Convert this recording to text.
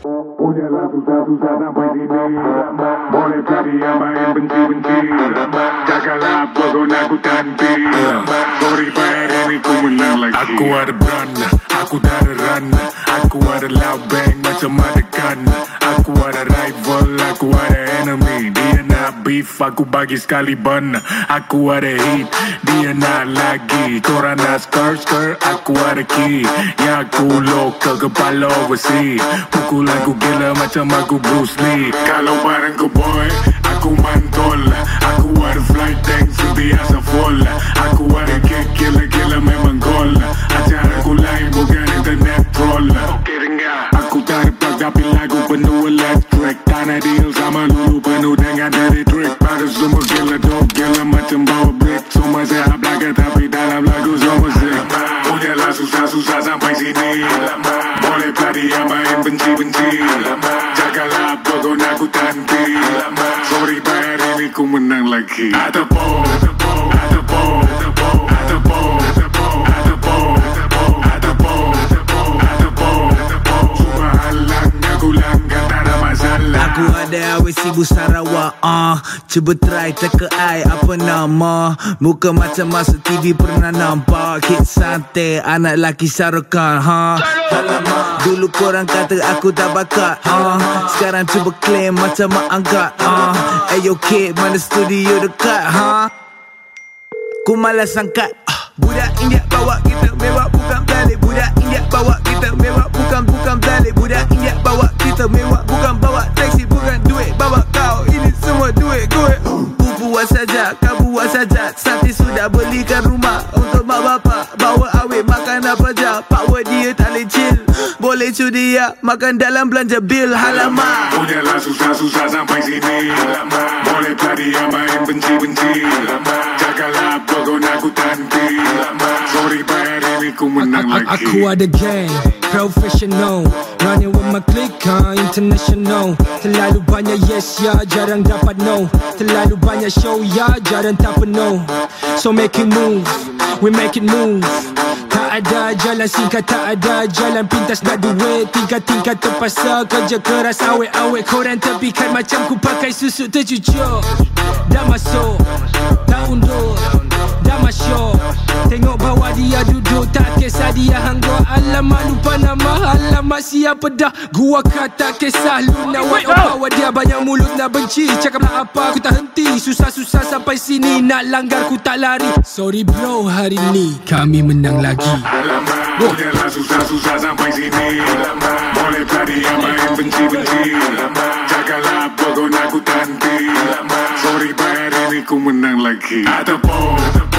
Udahlah susah-susah sampai sini. Boleh cari main benci-benci. Jagalah nak ku tanti Sorry bayar ini ku menang lagi. Aku ada brand, aku tak ada run Aku ada loud bang macam ada gun Aku ada rival, aku ada enemy. Dia nak beef, aku bagi sekali bun Aku ada heat, dia nak lagi. Korang nak skirt, skirt, aku ada key. Ya aku local, kepala overseas. Pukul aku gila macam aku Bruce Lee. Kalau bareng ku boy, aku mantul. Aku ada flight tank, sentiasa deal sama lulu penuh dengan dari trick Pada semua gila dog gila macam bawa brick. Semua sehat belakang tapi dalam lagu semua sick Udahlah susah-susah sampai sini. Boleh pelari yang main benci-benci. Jagalah apa kau nak ku tanti. Sorry bayar ini ku menang lagi. Atapo Aku ada awet sibu Sarawak ah. Cuba try teka ai apa nama Muka macam masuk TV pernah nampak Hit santai anak laki Sarukan ha. Alamak Dulu korang kata aku tak bakat ha. Sekarang cuba claim macam mak angkat ha. Ayo kid mana studio dekat ha. Ku malas angkat Ah, Budak India bawa kita mewah bukan balik Budak India bawa makan apa je Power dia tak boleh chill Boleh cudi ya makan dalam belanja bil halaman Udahlah susah-susah sampai sini. Boleh pelari yang main benci-benci. Jagalah apa kau nak ku tanti Sorry bayar ini ku menang lagi. Aku ada gang Professional. Running with my clique huh? International. Terlalu banyak yes ya Jarang dapat no. Terlalu banyak show ya Jarang tak penuh. So make it move We make it move Ada jalan singkat Tak ada jalan. Pintas nak duit Tingkat-tingkat terpaksa. Kerja keras awet-awet Korang tepikan. Macam ku pakai susu tercucuk. Dah masuk Dah masyuk Tengok bawah dia duduk Tak kisah dia hanggur Alamak lupa nama Alamak siapa dah? Gua kata kisah Lu nak wait oh, power dia Banyak mulut nak benci. Cakap nak apa Aku tak henti. Susah-susah sampai sini Nak langgar ku tak lari. Sorry bro hari ni Kami menang lagi. Alamak Udahlah susah-susah sampai sini. Boleh pelari yang main benci-benci. Jagalah apa kau nak ku tanti. Sorry bayar ini ku menang lagi. Atapo